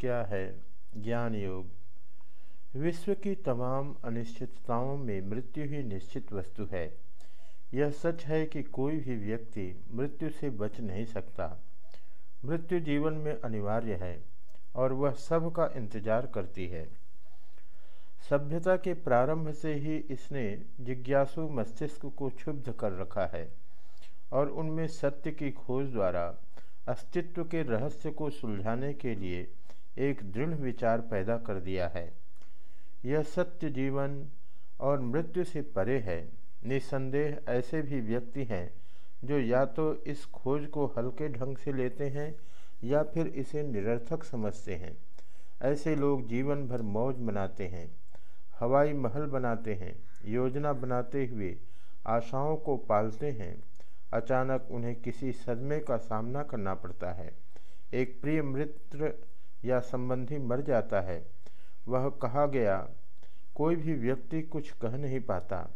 क्या है? ज्ञान योग। विश्व की तमाम अनिश्चितताओं में मृत्यु ही निश्चित वस्तु है। यह सच है कि कोई भी व्यक्ति मृत्यु से बच नहीं सकता। मृत्यु जीवन में अनिवार्य है और वह सब का इंतज़ार करती है। सभ्यता के प्रारंभ से ही इसने जिज्ञासु मस्तिष्क को क्षुब्ध कर रखा है और उनमें सत्य की खोज द्वारा अस्तित्व के रहस्य को सुलझाने के लिए एक दृढ़ विचार पैदा कर दिया है। यह सत्य जीवन और मृत्यु से परे है। निसंदेह ऐसे भी व्यक्ति हैं जो या तो इस खोज को हल्के ढंग से लेते हैं या फिर इसे निरर्थक समझते हैं। ऐसे लोग जीवन भर मौज मनाते हैं, हवाई महल बनाते हैं, योजना बनाते हुए आशाओं को पालते हैं। अचानक उन्हें किसी सदमे का सामना करना पड़ता है। एक प्रिय मित्र या संबंधी मर जाता है। वह कहा गया, कोई भी व्यक्ति कुछ कह नहीं पाता।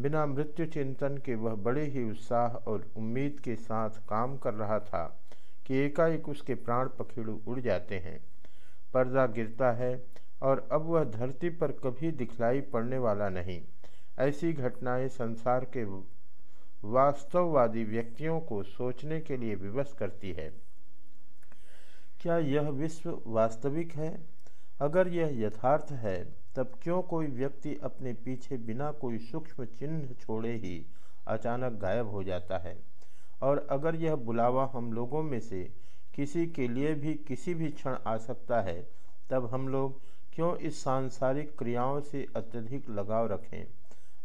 बिना मृत्यु चिंतन के वह बड़े ही उत्साह और उम्मीद के साथ काम कर रहा था कि एकाएक उसके प्राण पखेड़ू उड़ जाते हैं। पर्दा गिरता है और अब वह धरती पर कभी दिखलाई पड़ने वाला नहीं। ऐसी घटनाएँ संसार के वास्तववादी व्यक्तियों को सोचने के लिए विवश करती है। क्या यह विश्व वास्तविक है? अगर यह यथार्थ है, तब क्यों कोई व्यक्ति अपने पीछे बिना कोई सूक्ष्म चिन्ह छोड़े ही अचानक गायब हो जाता है? और अगर यह बुलावा हम लोगों में से किसी के लिए भी किसी भी क्षण आ सकता है, तब हम लोग क्यों इस सांसारिक क्रियाओं से अत्यधिक लगाव रखें?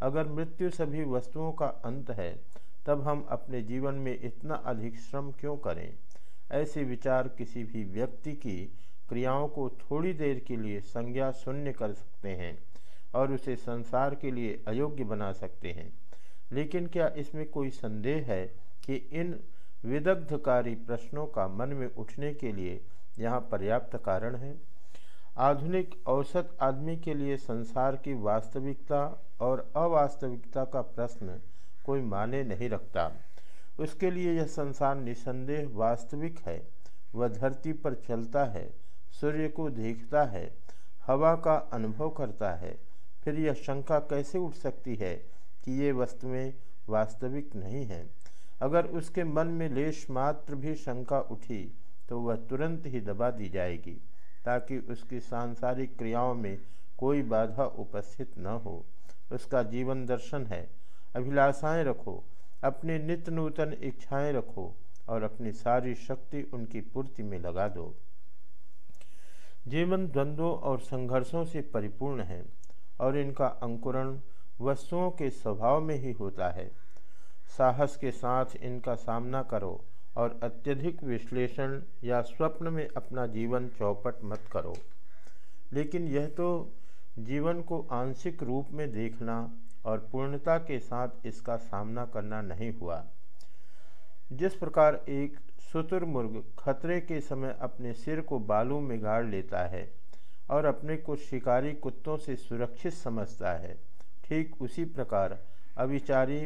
अगर मृत्यु सभी वस्तुओं का अंत है, तब हम अपने जीवन में इतना अधिक श्रम क्यों करें? ऐसे विचार किसी भी व्यक्ति की क्रियाओं को थोड़ी देर के लिए संज्ञा शून्य कर सकते हैं और उसे संसार के लिए अयोग्य बना सकते हैं। लेकिन क्या इसमें कोई संदेह है कि इन विदग्धकारी प्रश्नों का मन में उठने के लिए यहाँ पर्याप्त कारण है? आधुनिक औसत आदमी के लिए संसार की वास्तविकता और अवास्तविकता का प्रश्न कोई माने नहीं रखता। उसके लिए यह संसार निसंदेह वास्तविक है। वह धरती पर चलता है, सूर्य को देखता है, हवा का अनुभव करता है। फिर यह शंका कैसे उठ सकती है कि ये वस्तुएँ वास्तविक नहीं हैं? अगर उसके मन में लेश मात्र भी शंका उठी तो वह तुरंत ही दबा दी जाएगी, ताकि उसकी सांसारिक क्रियाओं में कोई बाधा उपस्थित न हो। उसका जीवन दर्शन है। अभिलाषाएँ रखो। अपनी नित्य नूतन इच्छाएँ रखो और अपनी सारी शक्ति उनकी पूर्ति में लगा दो। जीवन द्वंद्वों और संघर्षों से परिपूर्ण है और इनका अंकुरण वस्तुओं के स्वभाव में ही होता है। साहस के साथ इनका सामना करो और अत्यधिक विश्लेषण या स्वप्न में अपना जीवन चौपट मत करो। लेकिन यह तो जीवन को आंशिक रूप में देखना और पूर्णता के साथ इसका सामना करना नहीं हुआ। जिस प्रकार एक शुतुरमुर्ग खतरे के समय अपने सिर को बालू में गाड़ लेता है और अपने को शिकारी कुत्तों से सुरक्षित समझता है, ठीक उसी प्रकार अविचारी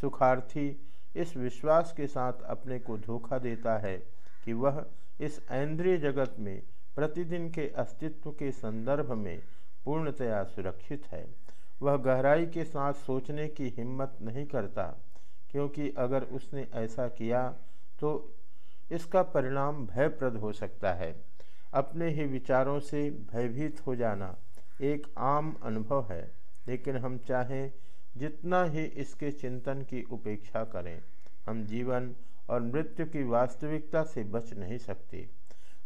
सुखार्थी इस विश्वास के साथ अपने को धोखा देता है कि वह इस ऐन्द्रिय जगत में प्रतिदिन के अस्तित्व के संदर्भ में पूर्णतया सुरक्षित है। वह गहराई के साथ सोचने की हिम्मत नहीं करता, क्योंकि अगर उसने ऐसा किया तो इसका परिणाम भयप्रद हो सकता है। अपने ही विचारों से भयभीत हो जाना एक आम अनुभव है, लेकिन हम चाहें जितना ही इसके चिंतन की उपेक्षा करें, हम जीवन और मृत्यु की वास्तविकता से बच नहीं सकते।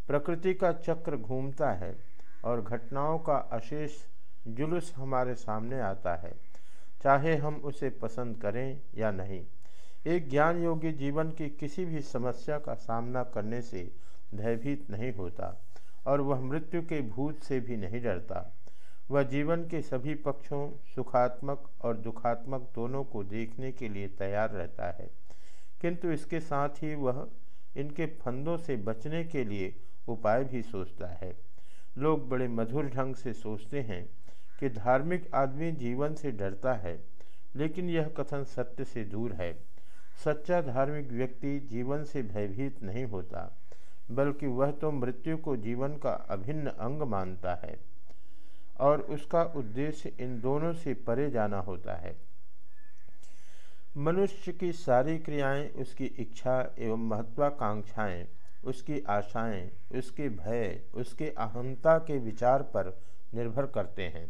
प्रकृति का चक्र घूमता है और घटनाओं का अशेष जुलूस हमारे सामने आता है, चाहे हम उसे पसंद करें या नहीं। एक ज्ञान योगी जीवन की किसी भी समस्या का सामना करने से भयभीत नहीं होता, और वह मृत्यु के भूत से भी नहीं डरता। वह जीवन के सभी पक्षों, सुखात्मक और दुखात्मक दोनों को देखने के लिए तैयार रहता है। किंतु इसके साथ ही वह इनके फंदों से बचने के लिए उपाय भी सोचता है। लोग बड़े मधुर ढंग से सोचते हैं कि धार्मिक आदमी जीवन से डरता है, लेकिन यह कथन सत्य से दूर है। सच्चा धार्मिक व्यक्ति जीवन से भयभीत नहीं होता, बल्कि वह तो मृत्यु को जीवन का अभिन्न अंग मानता है, और उसका उद्देश्य इन दोनों से परे जाना होता है। मनुष्य की सारी क्रियाएँ, उसकी इच्छा एवं महत्वाकांक्षाएँ, उसकी आशाएँ, उसके भय, उसके अहंता के विचार पर निर्भर करते हैं।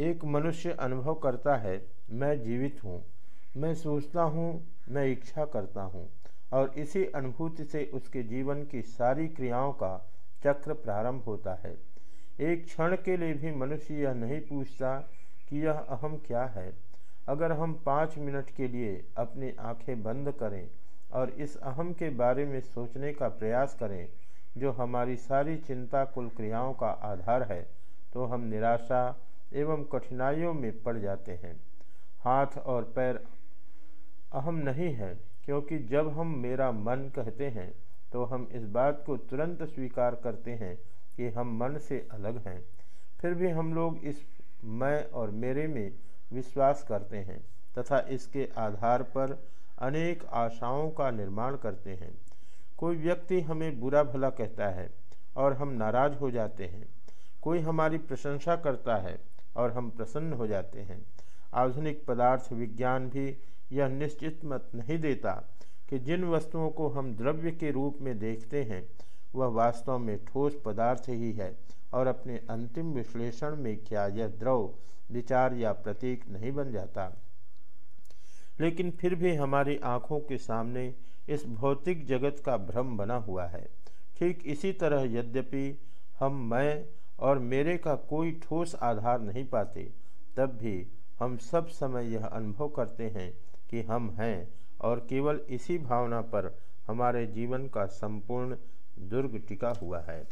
एक मनुष्य अनुभव करता है, मैं जीवित हूँ। मैं सोचता हूँ, मैं इच्छा करता हूँ। और इसी अनुभूति से उसके जीवन की सारी क्रियाओं का चक्र प्रारंभ होता है। एक क्षण के लिए भी मनुष्य यह नहीं पूछता कि यह अहम क्या है। अगर हम पाँच मिनट के लिए अपनी आँखें बंद करें और इस अहम के बारे में सोचने का प्रयास करें, जो हमारी सारी चिंता कुल क्रियाओं का आधार है तो हम निराशा एवं कठिनाइयों में पड़ जाते हैं। हाथ और पैर अहम नहीं है, क्योंकि जब हम मेरा मन कहते हैं तो हम इस बात को तुरंत स्वीकार करते हैं कि हम मन से अलग हैं। फिर भी हम लोग इस मैं और मेरे में विश्वास करते हैं, तथा इसके आधार पर अनेक आशाओं का निर्माण करते हैं। कोई व्यक्ति हमें बुरा भला कहता है और हम नाराज़ हो जाते हैं। कोई हमारी प्रशंसा करता है और हम प्रसन्न हो जाते हैं। आधुनिक पदार्थ विज्ञान भी यह निश्चित मत नहीं देता कि जिन वस्तुओं को हम द्रव्य के रूप में देखते हैं, वह वास्तव में ठोस पदार्थ ही है और अपने अंतिम विश्लेषण में क्या यह द्रव विचार या प्रतीक नहीं बन जाता। लेकिन फिर भी हमारी आँखों के सामने इस भौतिक जगत का भ्रम बना हुआ है। ठीक इसी तरह यद्यपि हम मैं और मेरे का कोई ठोस आधार नहीं पाते, तब भी हम सब समय यह अनुभव करते हैं कि हम हैं और केवल इसी भावना पर हमारे जीवन का संपूर्ण दुर्ग टिका हुआ है।